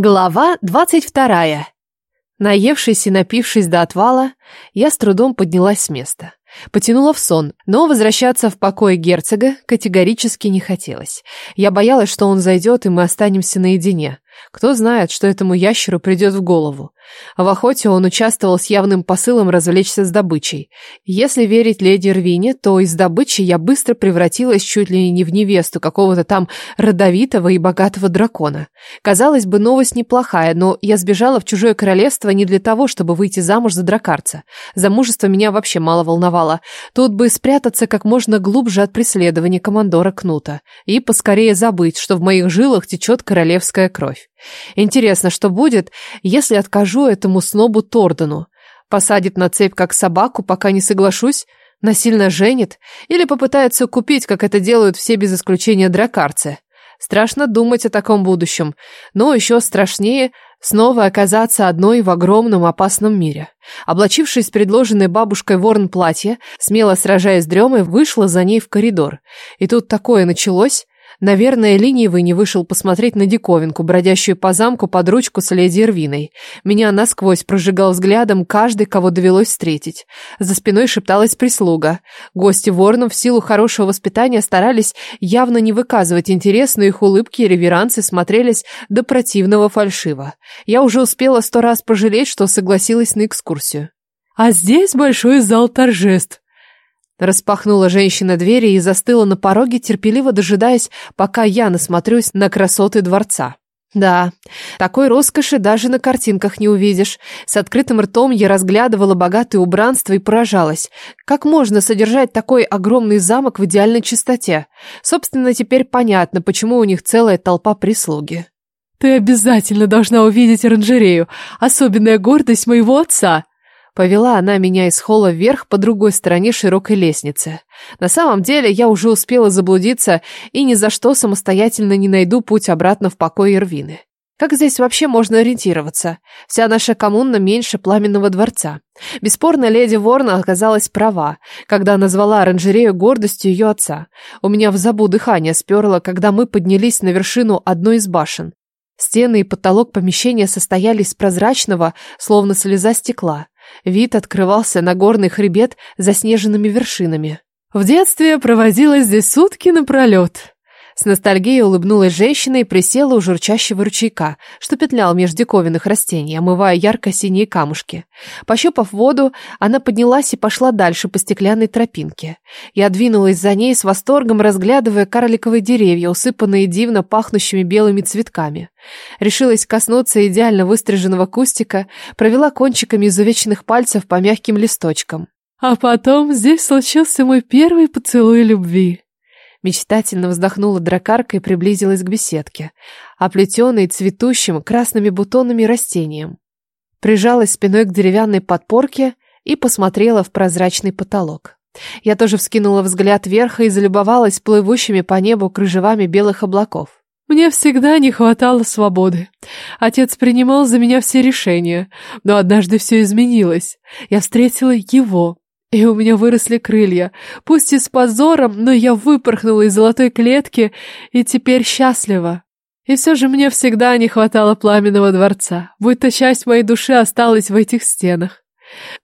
Глава двадцать вторая. Наевшись и напившись до отвала, я с трудом поднялась с места. Потянула в сон, но возвращаться в покой герцога категорически не хотелось. Я боялась, что он зайдет, и мы останемся наедине. Кто знает, что этому ящеру придет в голову. В охоте он участвовал с явным посылом развлечься с добычей. Если верить леди Рвине, то из добычи я быстро превратилась чуть ли не в невесту какого-то там родовитого и богатого дракона. Казалось бы, новость неплохая, но я сбежала в чужое королевство не для того, чтобы выйти замуж за дракарца. Замужество меня вообще мало волновало. Тут бы спрятаться как можно глубже от преследования командора Кнута и поскорее забыть, что в моих жилах течет королевская кровь. Интересно, что будет, если откажу этому снобу Тордену? Посадит на цепь как собаку, пока не соглашусь? Насильно женит? Или попытается купить, как это делают все без исключения дракарцы? Страшно думать о таком будущем, но еще страшнее снова оказаться одной в огромном опасном мире. Облачившись в предложенное бабушкой ворон платье, смело сражаясь с дремой, вышла за ней в коридор. И тут такое началось, Наверное, ленивый не вышел посмотреть на диковинку, бродящую по замку под ручку с леди Ирвиной. Меня насквозь прожигал взглядом каждый, кого довелось встретить. За спиной шепталась прислуга. Гости Воронов в силу хорошего воспитания старались явно не выказывать интерес, но их улыбки и реверансы смотрелись до противного фальшиво. Я уже успела сто раз пожалеть, что согласилась на экскурсию. «А здесь большой зал торжеств», Распахнула женщина двери и застыла на пороге, терпеливо дожидаясь, пока я насмотрюсь на красоты дворца. Да, такой роскоши даже на картинках не увидишь. С открытым ртом я разглядывала богатое убранство и поражалась. Как можно содержать такой огромный замок в идеальной чистоте? Собственно, теперь понятно, почему у них целая толпа прислуги. «Ты обязательно должна увидеть оранжерею. Особенная гордость моего отца», Повела она меня из холла вверх по другой стороне широкой лестницы. На самом деле я уже успела заблудиться и ни за что самостоятельно не найду путь обратно в покой Ирвины. Как здесь вообще можно ориентироваться? Вся наша коммуна меньше пламенного дворца. Бесспорно, леди Ворна оказалась права, когда назвала оранжерею гордостью ее отца. У меня в забу дыхание сперло, когда мы поднялись на вершину одной из башен. Стены и потолок помещения состояли из прозрачного, словно слеза стекла. Вид открывался на горный хребет заснеженными вершинами. В детстве проводила здесь сутки напролет. С ностальгией улыбнулась женщина и присела у журчащего ручейка, что петлял меж диковинных растений, омывая ярко-синие камушки. Пощупав воду, она поднялась и пошла дальше по стеклянной тропинке. Я двинулась за ней с восторгом, разглядывая карликовые деревья, усыпанные дивно пахнущими белыми цветками. Решилась коснуться идеально выстриженного кустика, провела кончиками изувеченных пальцев по мягким листочкам. А потом здесь случился мой первый поцелуй любви. Мечтательно вздохнула дракарка и приблизилась к беседке, оплетенной цветущим красными бутонами растением. Прижалась спиной к деревянной подпорке и посмотрела в прозрачный потолок. Я тоже вскинула взгляд вверх и залюбовалась плывущими по небу кружевами белых облаков. Мне всегда не хватало свободы. Отец принимал за меня все решения, но однажды все изменилось. Я встретила его, и у меня выросли крылья. Пусть и с позором, но я выпорхнула из золотой клетки и теперь счастлива. И все же мне всегда не хватало пламенного дворца, будто часть моей души осталась в этих стенах.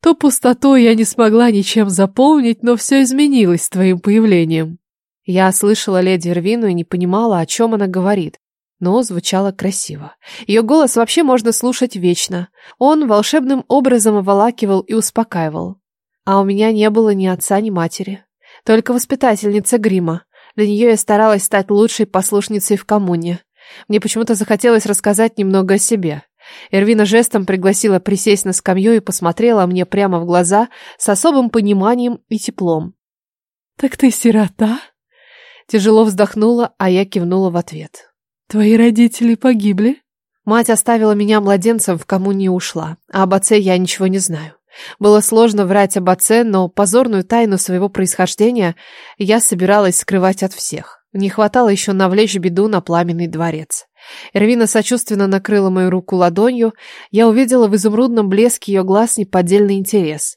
То пустоту я не смогла ничем заполнить, но все изменилось с твоим появлением. Я слышала леди Ирвину и не понимала, о чем она говорит, но звучало красиво. Ее голос вообще можно слушать вечно. Он волшебным образом оволакивал и успокаивал. А у меня не было ни отца, ни матери. Только воспитательница грима. Для нее я старалась стать лучшей послушницей в коммуне. Мне почему-то захотелось рассказать немного о себе. Эрвина жестом пригласила присесть на скамью и посмотрела мне прямо в глаза с особым пониманием и теплом. «Так ты сирота?» Тяжело вздохнула, а я кивнула в ответ. «Твои родители погибли?» Мать оставила меня младенцем, в коммуне ушла, а об отце я ничего не знаю. Было сложно врать об отце, но позорную тайну своего происхождения я собиралась скрывать от всех. Не хватало еще навлечь беду на пламенный дворец. Эрвина сочувственно накрыла мою руку ладонью. Я увидела в изумрудном блеске ее глаз неподдельный интерес.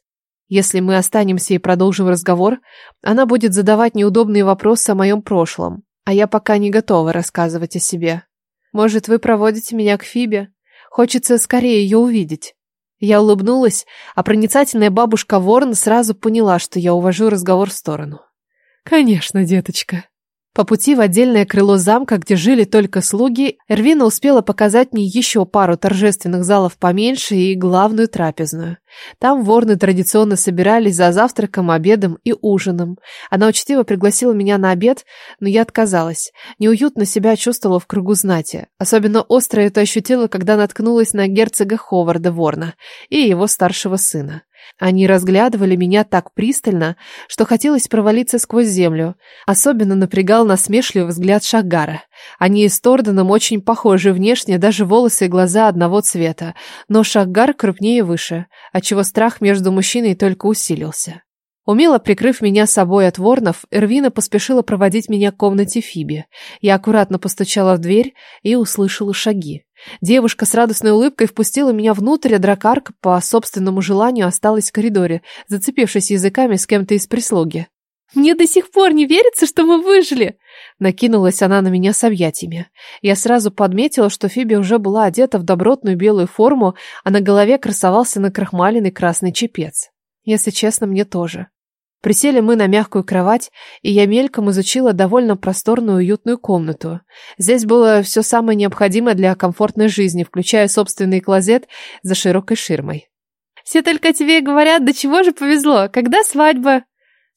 Если мы останемся и продолжим разговор, она будет задавать неудобные вопросы о моем прошлом, а я пока не готова рассказывать о себе. Может, вы проводите меня к Фибе? Хочется скорее ее увидеть. Я улыбнулась, а проницательная бабушка Ворон сразу поняла, что я увожу разговор в сторону. «Конечно, деточка», по пути в отдельное крыло замка, где жили только слуги, Эрвина успела показать мне еще пару торжественных залов поменьше и главную трапезную. Там ворны традиционно собирались за завтраком, обедом и ужином. Она учтиво пригласила меня на обед, но я отказалась. Неуютно себя чувствовала в кругу знати. Особенно остро это ощутила, когда наткнулась на герцога Ховарда Ворна и его старшего сына. Они разглядывали меня так пристально, что хотелось провалиться сквозь землю. Особенно напрягал насмешливый взгляд Шагара. Они с Торденом очень похожи внешне, даже волосы и глаза одного цвета. Но Шагар крупнее и выше, отчего страх между мужчиной только усилился. Умело прикрыв меня собой от ворнов, Эрвина поспешила проводить меня к комнате Фиби. Я аккуратно постучала в дверь и услышала шаги. Девушка с радостной улыбкой впустила меня внутрь, а дракарка по собственному желанию осталась в коридоре, зацепившись языками с кем-то из прислуги. «Мне до сих пор не верится, что мы выжили!» Накинулась она на меня с объятиями. Я сразу подметила, что Фиби уже была одета в добротную белую форму, а на голове красовался накрахмаленный красный чепец. Если честно, мне тоже. Присели мы на мягкую кровать, и я мельком изучила довольно просторную уютную комнату. Здесь было все самое необходимое для комфортной жизни, включая собственный клозет за широкой ширмой. «Все только тебе говорят, до чего же повезло, когда свадьба?»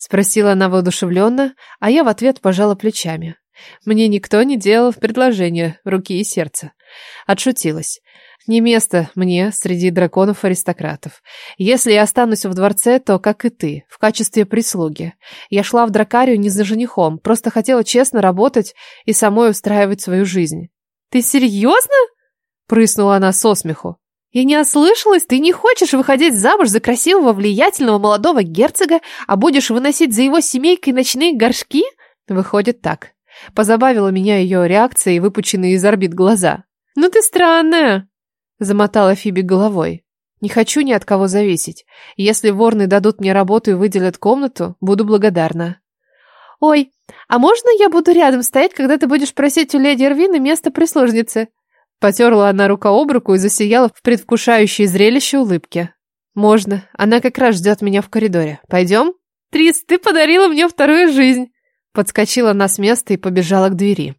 Спросила она воодушевленно, а я в ответ пожала плечами. Мне никто не делал предложения руки и сердца. Отшутилась. Не место мне среди драконов-аристократов. Если я останусь в дворце, то, как и ты, в качестве прислуги. Я шла в дракарию не за женихом, просто хотела честно работать и самой устраивать свою жизнь. «Ты серьезно?» — прыснула она со смеху. «Я не ослышалась, ты не хочешь выходить замуж за красивого, влиятельного молодого герцога, а будешь выносить за его семейкой ночные горшки?» Выходит так. Позабавила меня ее реакция и выпученные из орбит глаза. «Ну ты странная!» Замотала Фиби головой. Не хочу ни от кого зависеть. Если ворны дадут мне работу и выделят комнату, буду благодарна. Ой, а можно я буду рядом стоять, когда ты будешь просить у леди Эрвины место прислужницы? Потерла она рука об руку и засияла в предвкушающей зрелище улыбки. Можно. Она как раз ждет меня в коридоре. Пойдем? Трис, ты подарила мне вторую жизнь. Подскочила она с места и побежала к двери.